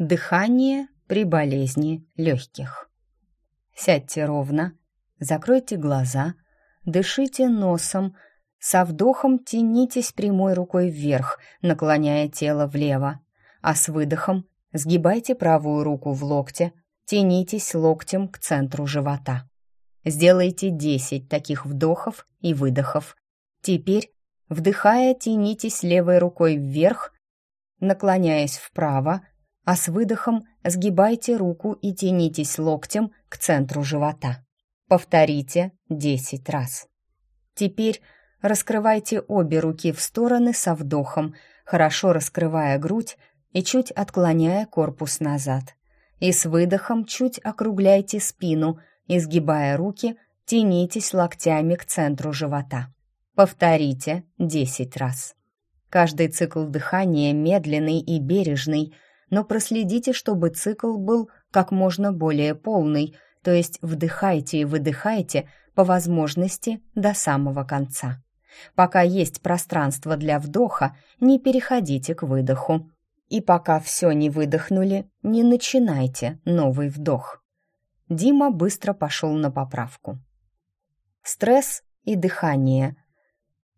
Дыхание при болезни легких. Сядьте ровно, закройте глаза, дышите носом, со вдохом тянитесь прямой рукой вверх, наклоняя тело влево, а с выдохом сгибайте правую руку в локте, тянитесь локтем к центру живота. Сделайте 10 таких вдохов и выдохов. Теперь, вдыхая, тянитесь левой рукой вверх, наклоняясь вправо, а с выдохом сгибайте руку и тянитесь локтем к центру живота. Повторите 10 раз. Теперь раскрывайте обе руки в стороны со вдохом, хорошо раскрывая грудь и чуть отклоняя корпус назад. И с выдохом чуть округляйте спину, изгибая руки, тянитесь локтями к центру живота. Повторите 10 раз. Каждый цикл дыхания медленный и бережный – но проследите, чтобы цикл был как можно более полный, то есть вдыхайте и выдыхайте по возможности до самого конца. Пока есть пространство для вдоха, не переходите к выдоху. И пока все не выдохнули, не начинайте новый вдох. Дима быстро пошел на поправку. Стресс и дыхание.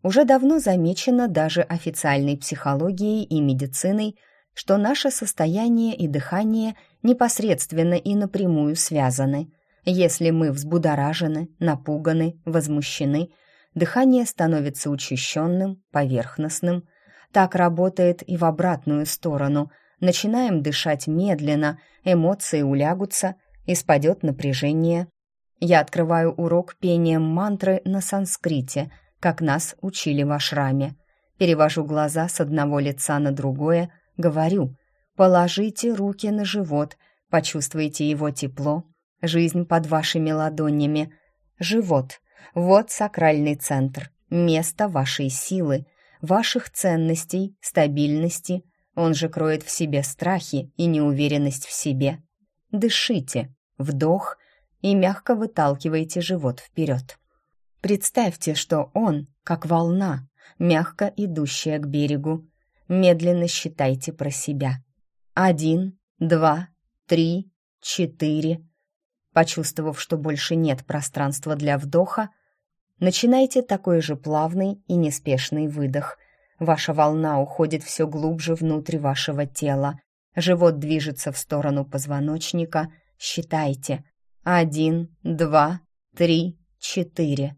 Уже давно замечено даже официальной психологией и медициной – что наше состояние и дыхание непосредственно и напрямую связаны. Если мы взбудоражены, напуганы, возмущены, дыхание становится учащенным, поверхностным. Так работает и в обратную сторону. Начинаем дышать медленно, эмоции улягутся, и спадет напряжение. Я открываю урок пением мантры на санскрите, как нас учили в ашраме. Перевожу глаза с одного лица на другое, Говорю, положите руки на живот, почувствуйте его тепло, жизнь под вашими ладонями. Живот — вот сакральный центр, место вашей силы, ваших ценностей, стабильности. Он же кроет в себе страхи и неуверенность в себе. Дышите, вдох и мягко выталкивайте живот вперед. Представьте, что он, как волна, мягко идущая к берегу, Медленно считайте про себя. Один, два, три, четыре. Почувствовав, что больше нет пространства для вдоха, начинайте такой же плавный и неспешный выдох. Ваша волна уходит все глубже внутрь вашего тела. Живот движется в сторону позвоночника. Считайте. Один, два, три, четыре.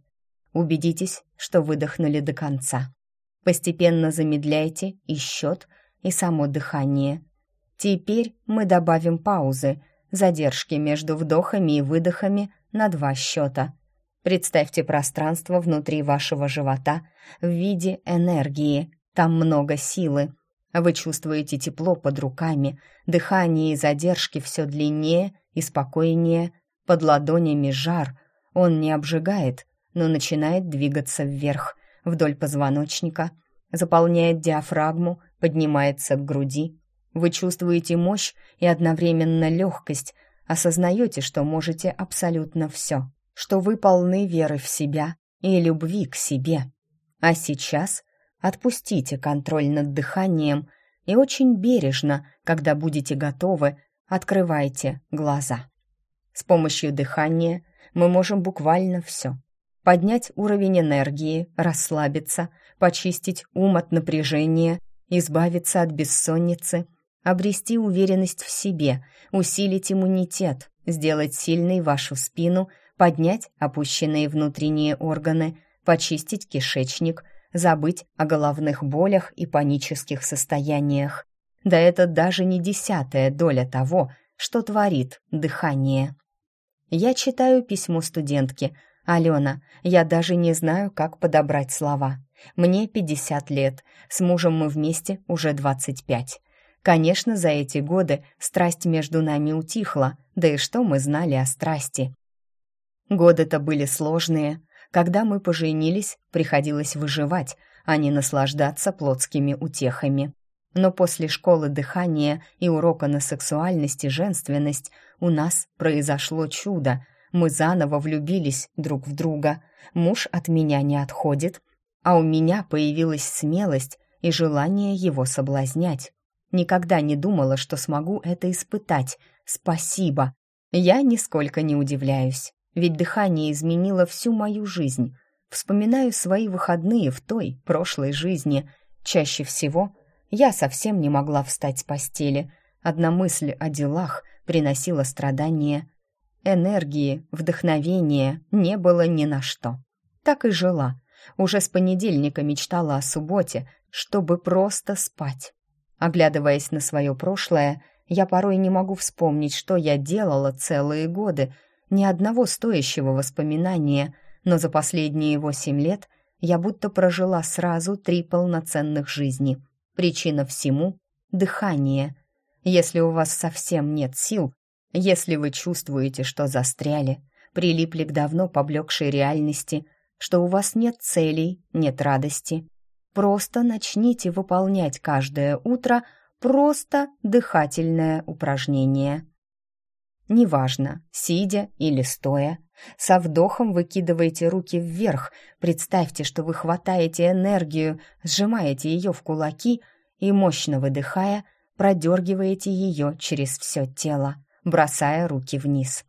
Убедитесь, что выдохнули до конца. Постепенно замедляйте и счет, и само дыхание. Теперь мы добавим паузы, задержки между вдохами и выдохами на два счета. Представьте пространство внутри вашего живота в виде энергии. Там много силы. Вы чувствуете тепло под руками, дыхание и задержки все длиннее и спокойнее. Под ладонями жар. Он не обжигает, но начинает двигаться вверх – вдоль позвоночника, заполняет диафрагму, поднимается к груди. Вы чувствуете мощь и одновременно легкость, осознаете, что можете абсолютно все, что вы полны веры в себя и любви к себе. А сейчас отпустите контроль над дыханием и очень бережно, когда будете готовы, открывайте глаза. С помощью дыхания мы можем буквально все поднять уровень энергии, расслабиться, почистить ум от напряжения, избавиться от бессонницы, обрести уверенность в себе, усилить иммунитет, сделать сильной вашу спину, поднять опущенные внутренние органы, почистить кишечник, забыть о головных болях и панических состояниях. Да это даже не десятая доля того, что творит дыхание. Я читаю письмо студентки – «Алена, я даже не знаю, как подобрать слова. Мне 50 лет, с мужем мы вместе уже 25. Конечно, за эти годы страсть между нами утихла, да и что мы знали о страсти? Годы-то были сложные. Когда мы поженились, приходилось выживать, а не наслаждаться плотскими утехами. Но после школы дыхания и урока на сексуальность и женственность у нас произошло чудо — мы заново влюбились друг в друга. Муж от меня не отходит, а у меня появилась смелость и желание его соблазнять. Никогда не думала, что смогу это испытать. Спасибо. Я нисколько не удивляюсь, ведь дыхание изменило всю мою жизнь. Вспоминаю свои выходные в той, прошлой жизни. Чаще всего я совсем не могла встать с постели. Одна мысль о делах приносила страдания. Энергии, вдохновения не было ни на что. Так и жила. Уже с понедельника мечтала о субботе, чтобы просто спать. Оглядываясь на свое прошлое, я порой не могу вспомнить, что я делала целые годы, ни одного стоящего воспоминания, но за последние восемь лет я будто прожила сразу три полноценных жизни. Причина всему — дыхание. Если у вас совсем нет сил, если вы чувствуете, что застряли, прилипли к давно поблекшей реальности, что у вас нет целей, нет радости, просто начните выполнять каждое утро просто дыхательное упражнение. Неважно, сидя или стоя, со вдохом выкидывайте руки вверх, представьте, что вы хватаете энергию, сжимаете ее в кулаки и, мощно выдыхая, продергиваете ее через все тело, бросая руки вниз.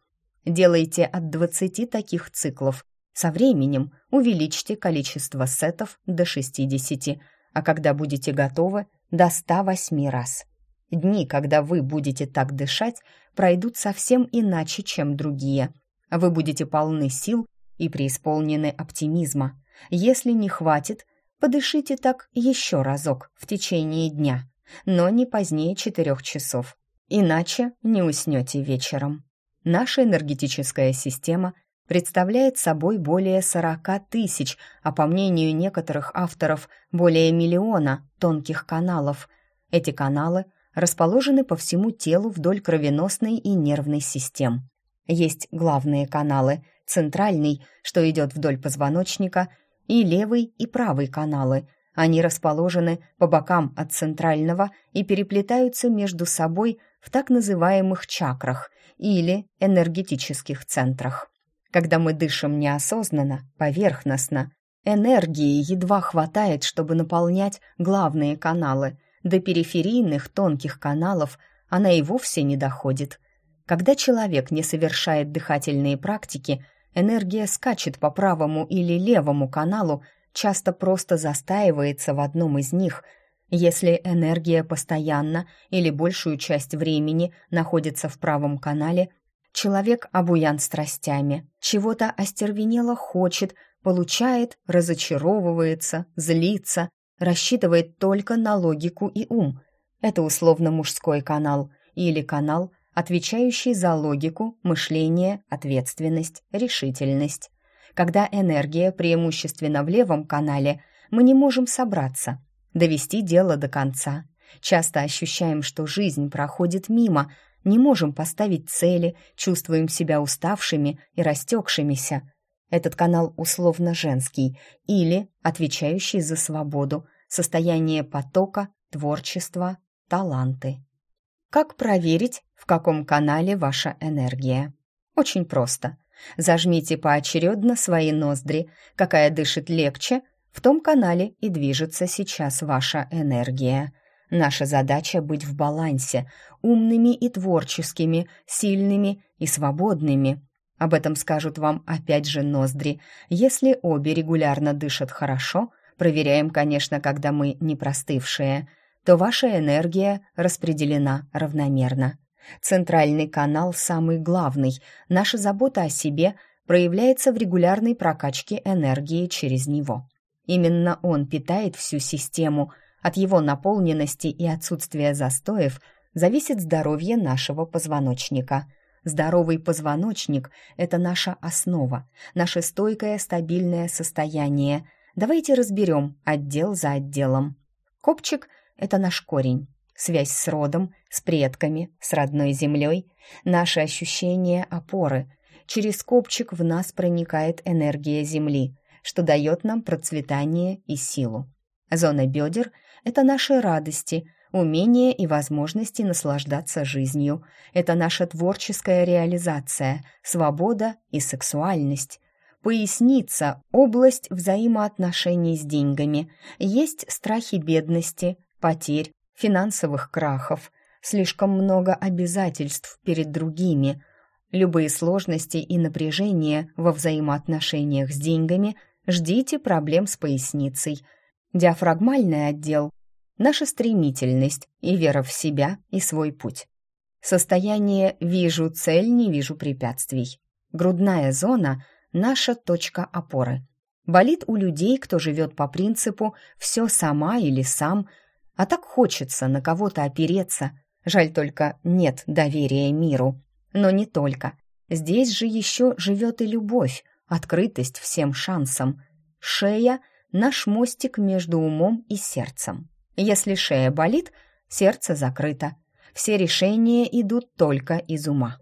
Делайте от 20 таких циклов. Со временем увеличьте количество сетов до 60, а когда будете готовы, до 108 раз. Дни, когда вы будете так дышать, пройдут совсем иначе, чем другие. Вы будете полны сил и преисполнены оптимизма. Если не хватит, подышите так еще разок в течение дня, но не позднее четырех часов. Иначе не уснете вечером. Наша энергетическая система – представляет собой более 40 тысяч, а по мнению некоторых авторов, более миллиона тонких каналов. Эти каналы расположены по всему телу вдоль кровеносной и нервной систем. Есть главные каналы, центральный, что идет вдоль позвоночника, и левый и правый каналы. Они расположены по бокам от центрального и переплетаются между собой в так называемых чакрах или энергетических центрах. Когда мы дышим неосознанно, поверхностно, энергии едва хватает, чтобы наполнять главные каналы. До периферийных тонких каналов она и вовсе не доходит. Когда человек не совершает дыхательные практики, энергия скачет по правому или левому каналу, часто просто застаивается в одном из них. Если энергия постоянно или большую часть времени находится в правом канале, Человек обуян страстями, чего-то остервенело хочет, получает, разочаровывается, злится, рассчитывает только на логику и ум. Это условно мужской канал или канал, отвечающий за логику, мышление, ответственность, решительность. Когда энергия преимущественно в левом канале, мы не можем собраться, довести дело до конца. Часто ощущаем, что жизнь проходит мимо, не можем поставить цели, чувствуем себя уставшими и растекшимися. Этот канал условно женский или отвечающий за свободу, состояние потока, творчество, таланты. Как проверить, в каком канале ваша энергия? Очень просто. Зажмите поочередно свои ноздри. Какая дышит легче, в том канале и движется сейчас ваша энергия – Наша задача быть в балансе, умными и творческими, сильными и свободными. Об этом скажут вам опять же ноздри. Если обе регулярно дышат хорошо, проверяем, конечно, когда мы не простывшие, то ваша энергия распределена равномерно. Центральный канал самый главный. Наша забота о себе проявляется в регулярной прокачке энергии через него. Именно он питает всю систему – от его наполненности и отсутствия застоев зависит здоровье нашего позвоночника. Здоровый позвоночник – это наша основа, наше стойкое стабильное состояние. Давайте разберем отдел за отделом. Копчик – это наш корень, связь с родом, с предками, с родной землей, наши ощущения опоры. Через копчик в нас проникает энергия земли, что дает нам процветание и силу. Зона бедер это наши радости, умения и возможности наслаждаться жизнью. Это наша творческая реализация, свобода и сексуальность. Поясница – область взаимоотношений с деньгами. Есть страхи бедности, потерь, финансовых крахов, слишком много обязательств перед другими. Любые сложности и напряжения во взаимоотношениях с деньгами ждите проблем с поясницей. Диафрагмальный отдел – наша стремительность и вера в себя и свой путь. Состояние «вижу цель, не вижу препятствий». Грудная зона – наша точка опоры. Болит у людей, кто живет по принципу «все сама или сам», а так хочется на кого-то опереться. Жаль только нет доверия миру. Но не только. Здесь же еще живет и любовь, открытость всем шансам. Шея — наш мостик между умом и сердцем. Если шея болит, сердце закрыто. Все решения идут только из ума.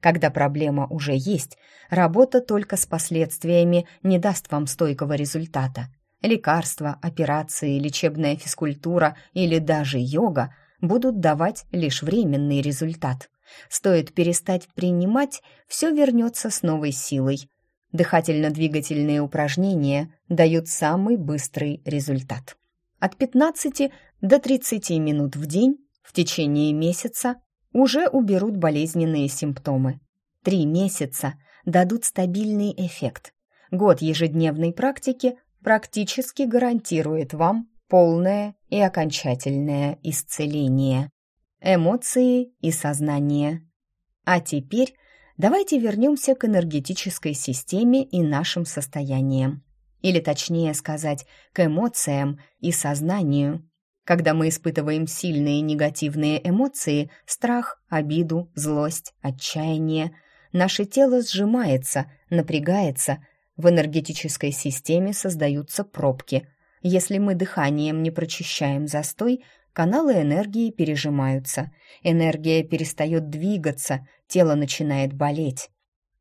Когда проблема уже есть, работа только с последствиями не даст вам стойкого результата. Лекарства, операции, лечебная физкультура или даже йога будут давать лишь временный результат. Стоит перестать принимать, все вернется с новой силой. Дыхательно-двигательные упражнения дают самый быстрый результат. От 15 до 30 минут в день в течение месяца уже уберут болезненные симптомы. Три месяца дадут стабильный эффект. Год ежедневной практики практически гарантирует вам полное и окончательное исцеление. Эмоции и сознание. А теперь давайте вернемся к энергетической системе и нашим состояниям. Или точнее сказать, к эмоциям и сознанию. Когда мы испытываем сильные негативные эмоции, страх, обиду, злость, отчаяние, наше тело сжимается, напрягается, в энергетической системе создаются пробки. Если мы дыханием не прочищаем застой, каналы энергии пережимаются, энергия перестает двигаться, тело начинает болеть.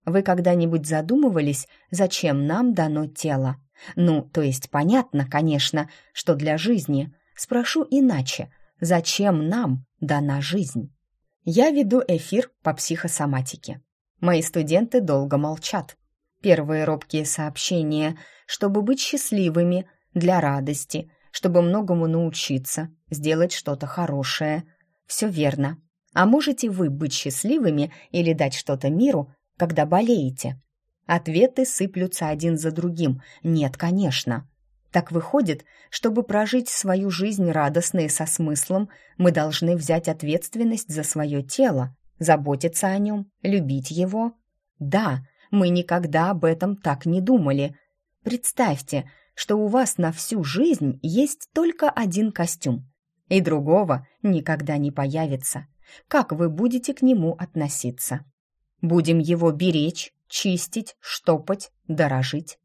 Вы когда-нибудь задумывались, зачем нам дано тело? Ну, то есть понятно, конечно, что для жизни – Спрошу иначе. Зачем нам дана жизнь? Я веду эфир по психосоматике. Мои студенты долго молчат. Первые робкие сообщения, чтобы быть счастливыми, для радости, чтобы многому научиться, сделать что-то хорошее. Все верно. А можете вы быть счастливыми или дать что-то миру, когда болеете? Ответы сыплются один за другим. Нет, конечно. Так выходит, чтобы прожить свою жизнь радостно и со смыслом, мы должны взять ответственность за свое тело, заботиться о нем, любить его. Да, мы никогда об этом так не думали. Представьте, что у вас на всю жизнь есть только один костюм, и другого никогда не появится. Как вы будете к нему относиться? Будем его беречь, чистить, штопать, дорожить?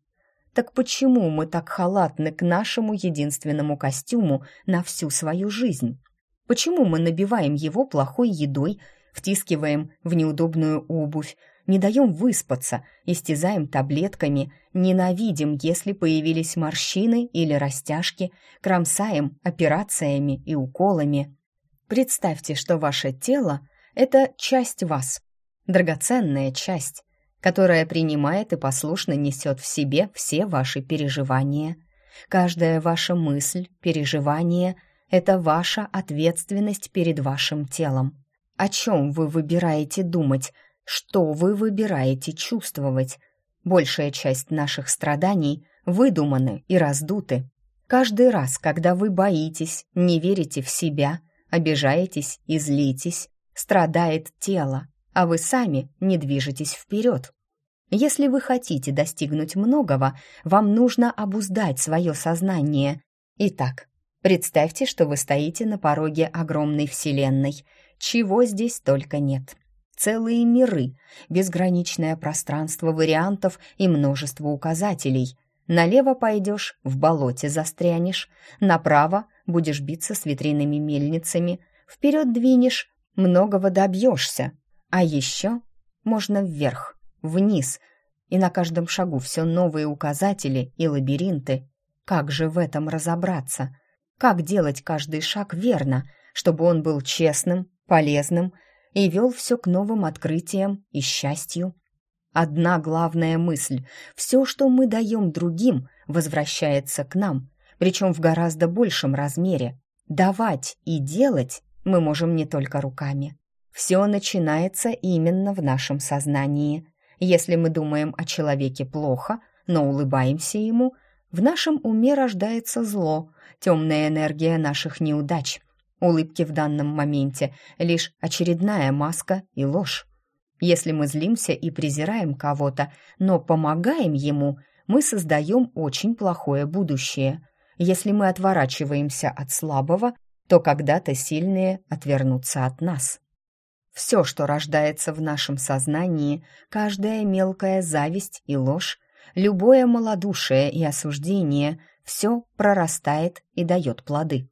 Так почему мы так халатны к нашему единственному костюму на всю свою жизнь? Почему мы набиваем его плохой едой, втискиваем в неудобную обувь, не даем выспаться, истязаем таблетками, ненавидим, если появились морщины или растяжки, кромсаем операциями и уколами? Представьте, что ваше тело – это часть вас, драгоценная часть, которая принимает и послушно несет в себе все ваши переживания. Каждая ваша мысль, переживание — это ваша ответственность перед вашим телом. О чем вы выбираете думать, что вы выбираете чувствовать? Большая часть наших страданий выдуманы и раздуты. Каждый раз, когда вы боитесь, не верите в себя, обижаетесь и злитесь, страдает тело, а вы сами не движетесь вперед. Если вы хотите достигнуть многого, вам нужно обуздать свое сознание. Итак, представьте, что вы стоите на пороге огромной вселенной. Чего здесь только нет. Целые миры, безграничное пространство вариантов и множество указателей. Налево пойдешь, в болоте застрянешь, направо будешь биться с ветряными мельницами, вперед двинешь, многого добьешься. А еще можно вверх, вниз, и на каждом шагу все новые указатели и лабиринты. Как же в этом разобраться? Как делать каждый шаг верно, чтобы он был честным, полезным и вел все к новым открытиям и счастью? Одна главная мысль — все, что мы даем другим, возвращается к нам, причем в гораздо большем размере. давать и делать мы можем не только руками. Все начинается именно в нашем сознании. Если мы думаем о человеке плохо, но улыбаемся ему, в нашем уме рождается зло, темная энергия наших неудач. Улыбки в данном моменте — лишь очередная маска и ложь. Если мы злимся и презираем кого-то, но помогаем ему, мы создаем очень плохое будущее. Если мы отворачиваемся от слабого, то когда-то сильные отвернутся от нас. Все, что рождается в нашем сознании, каждая мелкая зависть и ложь, любое малодушие и осуждение, все прорастает и дает плоды.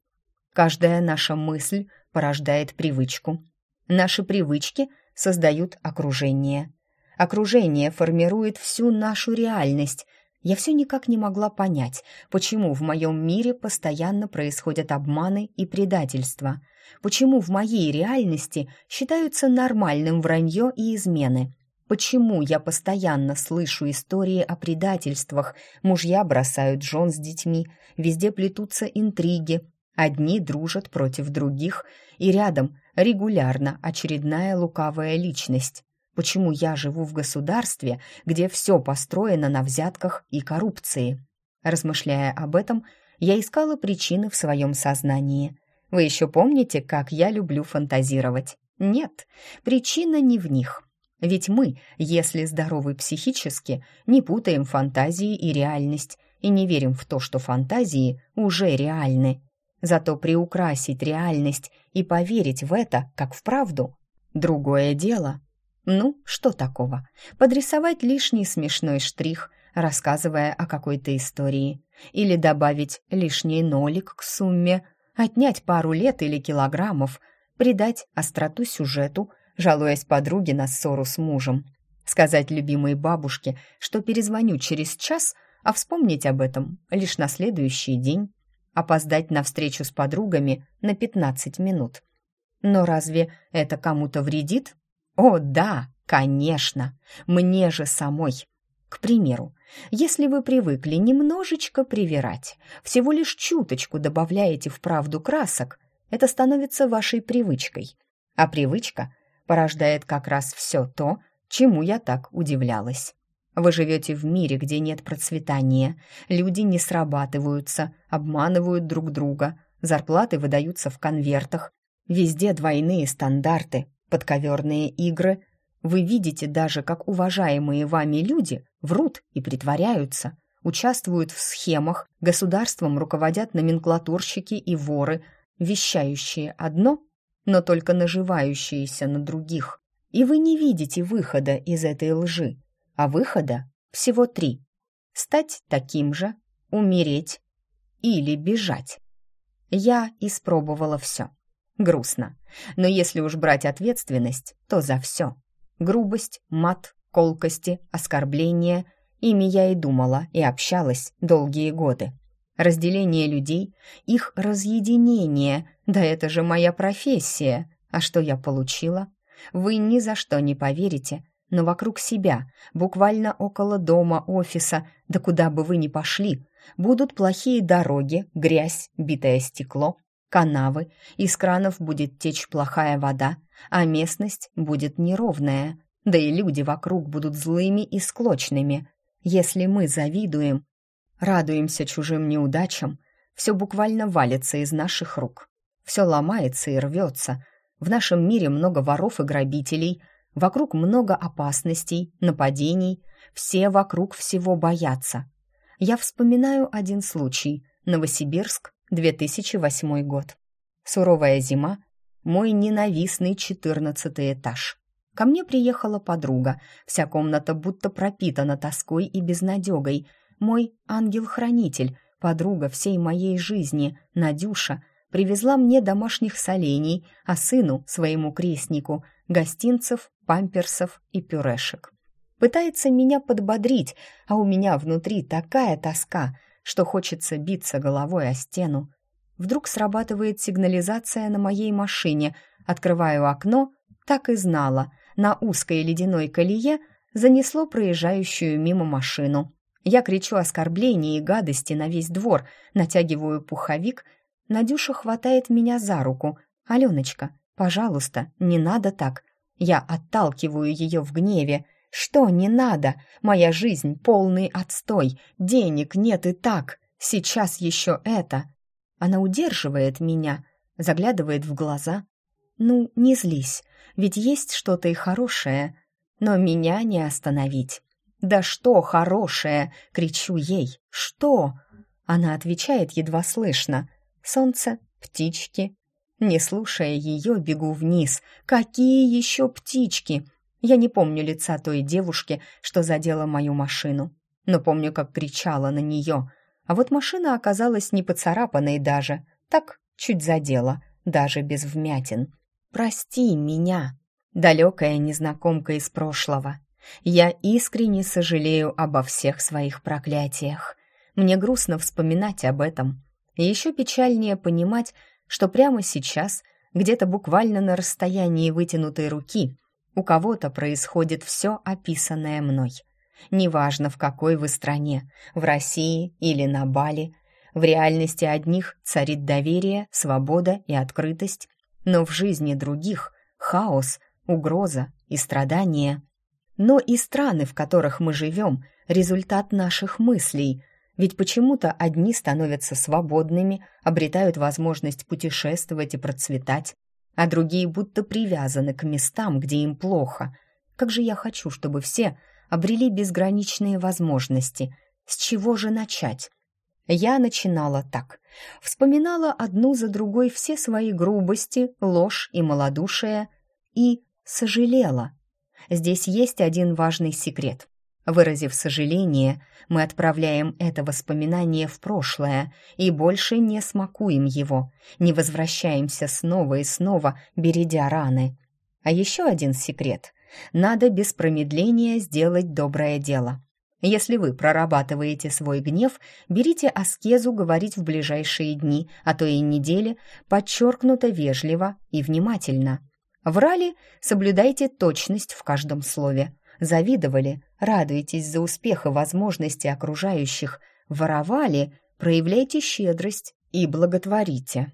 Каждая наша мысль порождает привычку. Наши привычки создают окружение. Окружение формирует всю нашу реальность. Я все никак не могла понять, почему в моем мире постоянно происходят обманы и предательства – Почему в моей реальности считаются нормальным вранье и измены? Почему я постоянно слышу истории о предательствах, мужья бросают жен с детьми, везде плетутся интриги, одни дружат против других, и рядом регулярно очередная лукавая личность? Почему я живу в государстве, где все построено на взятках и коррупции? Размышляя об этом, я искала причины в своем сознании. Вы еще помните, как я люблю фантазировать? Нет, причина не в них. Ведь мы, если здоровы психически, не путаем фантазии и реальность и не верим в то, что фантазии уже реальны. Зато приукрасить реальность и поверить в это, как в правду, другое дело. Ну, что такого? Подрисовать лишний смешной штрих, рассказывая о какой-то истории, или добавить лишний нолик к сумме, отнять пару лет или килограммов, придать остроту сюжету, жалуясь подруге на ссору с мужем, сказать любимой бабушке, что перезвоню через час, а вспомнить об этом лишь на следующий день, опоздать на встречу с подругами на 15 минут. Но разве это кому-то вредит? О, да, конечно, мне же самой. К примеру, если вы привыкли немножечко привирать, всего лишь чуточку добавляете в правду красок, это становится вашей привычкой. А привычка порождает как раз все то, чему я так удивлялась. Вы живете в мире, где нет процветания, люди не срабатываются, обманывают друг друга, зарплаты выдаются в конвертах, везде двойные стандарты, подковерные игры, вы видите даже, как уважаемые вами люди врут и притворяются, участвуют в схемах, государством руководят номенклатурщики и воры, вещающие одно, но только наживающиеся на других. И вы не видите выхода из этой лжи, а выхода всего три. Стать таким же, умереть или бежать. Я испробовала все. Грустно. Но если уж брать ответственность, то за все. Грубость, мат, колкости, оскорбления. Ими я и думала, и общалась долгие годы. Разделение людей, их разъединение, да это же моя профессия. А что я получила? Вы ни за что не поверите, но вокруг себя, буквально около дома, офиса, да куда бы вы ни пошли, будут плохие дороги, грязь, битое стекло, канавы, из кранов будет течь плохая вода, а местность будет неровная, да и люди вокруг будут злыми и склочными. Если мы завидуем, радуемся чужим неудачам, все буквально валится из наших рук. Все ломается и рвется. В нашем мире много воров и грабителей, вокруг много опасностей, нападений, все вокруг всего боятся. Я вспоминаю один случай. Новосибирск, 2008 год. Суровая зима, мой ненавистный четырнадцатый этаж. Ко мне приехала подруга, вся комната будто пропитана тоской и безнадегой. Мой ангел-хранитель, подруга всей моей жизни, Надюша, привезла мне домашних солений, а сыну, своему крестнику, гостинцев, памперсов и пюрешек. Пытается меня подбодрить, а у меня внутри такая тоска, что хочется биться головой о стену. Вдруг срабатывает сигнализация на моей машине. Открываю окно, так и знала. На узкой ледяной колее занесло проезжающую мимо машину. Я кричу оскорбления и гадости на весь двор, натягиваю пуховик, Надюша хватает меня за руку. «Аленочка, пожалуйста, не надо так». Я отталкиваю ее в гневе. «Что не надо? Моя жизнь полный отстой. Денег нет и так. Сейчас еще это». Она удерживает меня, заглядывает в глаза. «Ну, не злись, ведь есть что-то и хорошее. Но меня не остановить». «Да что хорошее?» — кричу ей. «Что?» Она отвечает едва слышно. «Солнце, птички». Не слушая ее, бегу вниз. «Какие еще птички?» Я не помню лица той девушки, что задела мою машину. Но помню, как кричала на нее. А вот машина оказалась не поцарапанной даже. Так, чуть задела, даже без вмятин. «Прости меня!» Далекая незнакомка из прошлого. Я искренне сожалею обо всех своих проклятиях. Мне грустно вспоминать об этом. И еще печальнее понимать, что прямо сейчас, где-то буквально на расстоянии вытянутой руки, у кого-то происходит все описанное мной. Неважно, в какой вы стране, в России или на Бали, в реальности одних царит доверие, свобода и открытость, но в жизни других — хаос, угроза и страдания — но и страны, в которых мы живем, результат наших мыслей. Ведь почему-то одни становятся свободными, обретают возможность путешествовать и процветать, а другие будто привязаны к местам, где им плохо. Как же я хочу, чтобы все обрели безграничные возможности. С чего же начать? Я начинала так. Вспоминала одну за другой все свои грубости, ложь и малодушие и сожалела – Здесь есть один важный секрет. Выразив сожаление, мы отправляем это воспоминание в прошлое и больше не смакуем его, не возвращаемся снова и снова, бередя раны. А еще один секрет. Надо без промедления сделать доброе дело. Если вы прорабатываете свой гнев, берите аскезу говорить в ближайшие дни, а то и недели, подчеркнуто вежливо и внимательно – Врали, соблюдайте точность в каждом слове. Завидовали, радуйтесь за успех и возможности окружающих. Воровали, проявляйте щедрость и благотворите.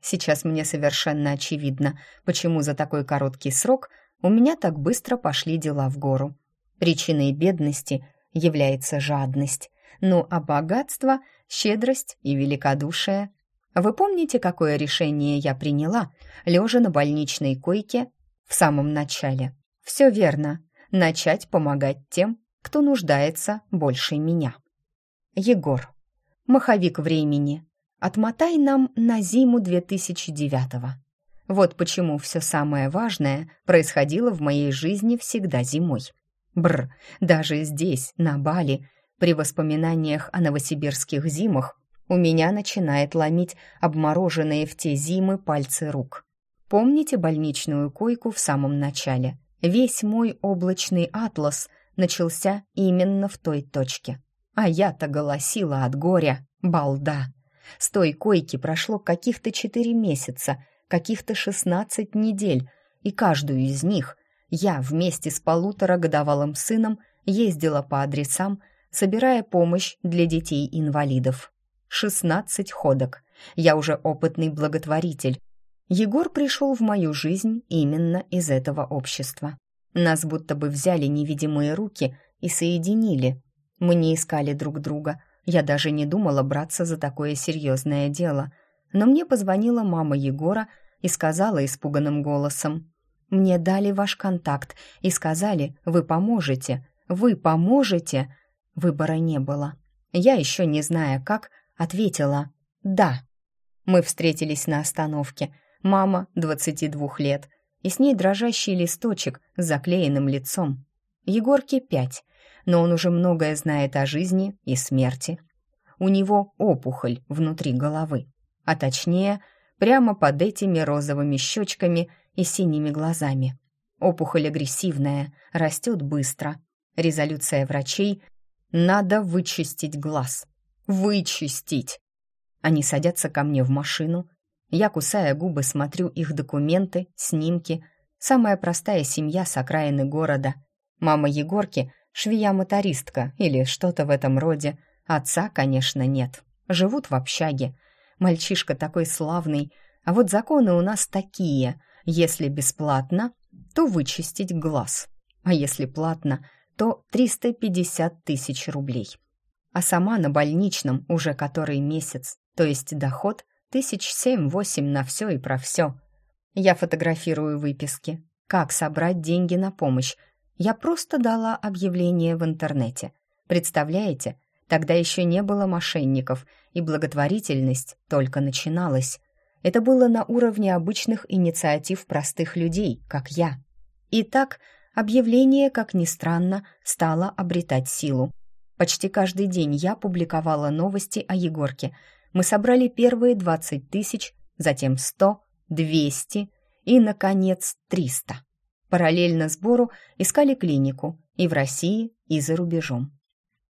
Сейчас мне совершенно очевидно, почему за такой короткий срок у меня так быстро пошли дела в гору. Причиной бедности является жадность, ну а богатство — щедрость и великодушие. Вы помните, какое решение я приняла, лежа на больничной койке в самом начале? Все верно. Начать помогать тем, кто нуждается больше меня. Егор. Маховик времени. Отмотай нам на зиму 2009-го. Вот почему все самое важное происходило в моей жизни всегда зимой. Бр, даже здесь, на Бали, при воспоминаниях о новосибирских зимах, у меня начинает ломить обмороженные в те зимы пальцы рук. Помните больничную койку в самом начале? Весь мой облачный атлас начался именно в той точке. А я-то голосила от горя, балда. С той койки прошло каких-то четыре месяца, каких-то шестнадцать недель, и каждую из них я вместе с полуторагодовалым сыном ездила по адресам, собирая помощь для детей-инвалидов. Шестнадцать ходок. Я уже опытный благотворитель. Егор пришел в мою жизнь именно из этого общества. Нас будто бы взяли невидимые руки и соединили. Мы не искали друг друга. Я даже не думала браться за такое серьезное дело. Но мне позвонила мама Егора и сказала испуганным голосом. «Мне дали ваш контакт и сказали, вы поможете. Вы поможете?» Выбора не было. Я еще не зная как, ответила «да». Мы встретились на остановке. Мама, 22 лет, и с ней дрожащий листочек с заклеенным лицом. Егорке пять, но он уже многое знает о жизни и смерти. У него опухоль внутри головы, а точнее, прямо под этими розовыми щечками и синими глазами. Опухоль агрессивная, растет быстро. Резолюция врачей – надо вычистить глаз вычистить. Они садятся ко мне в машину. Я, кусая губы, смотрю их документы, снимки. Самая простая семья с окраины города. Мама Егорки — швея-мотористка или что-то в этом роде. Отца, конечно, нет. Живут в общаге. Мальчишка такой славный. А вот законы у нас такие. Если бесплатно, то вычистить глаз. А если платно, то 350 тысяч рублей. А сама на больничном уже который месяц, то есть доход тысяч семь-восемь на все и про все. Я фотографирую выписки. Как собрать деньги на помощь? Я просто дала объявление в интернете. Представляете, тогда еще не было мошенников, и благотворительность только начиналась. Это было на уровне обычных инициатив простых людей, как я. И так объявление, как ни странно, стало обретать силу. Почти каждый день я публиковала новости о Егорке. Мы собрали первые 20 тысяч, затем 100, 200 и, наконец, 300. Параллельно сбору искали клинику и в России, и за рубежом.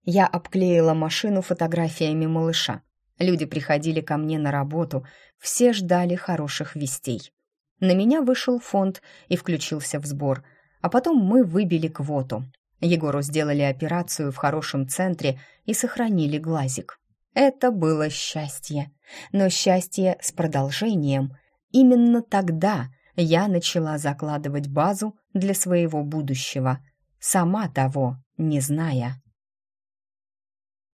Я обклеила машину фотографиями малыша. Люди приходили ко мне на работу, все ждали хороших вестей. На меня вышел фонд и включился в сбор, а потом мы выбили квоту. Егору сделали операцию в хорошем центре и сохранили глазик. Это было счастье, но счастье с продолжением. Именно тогда я начала закладывать базу для своего будущего, сама того не зная.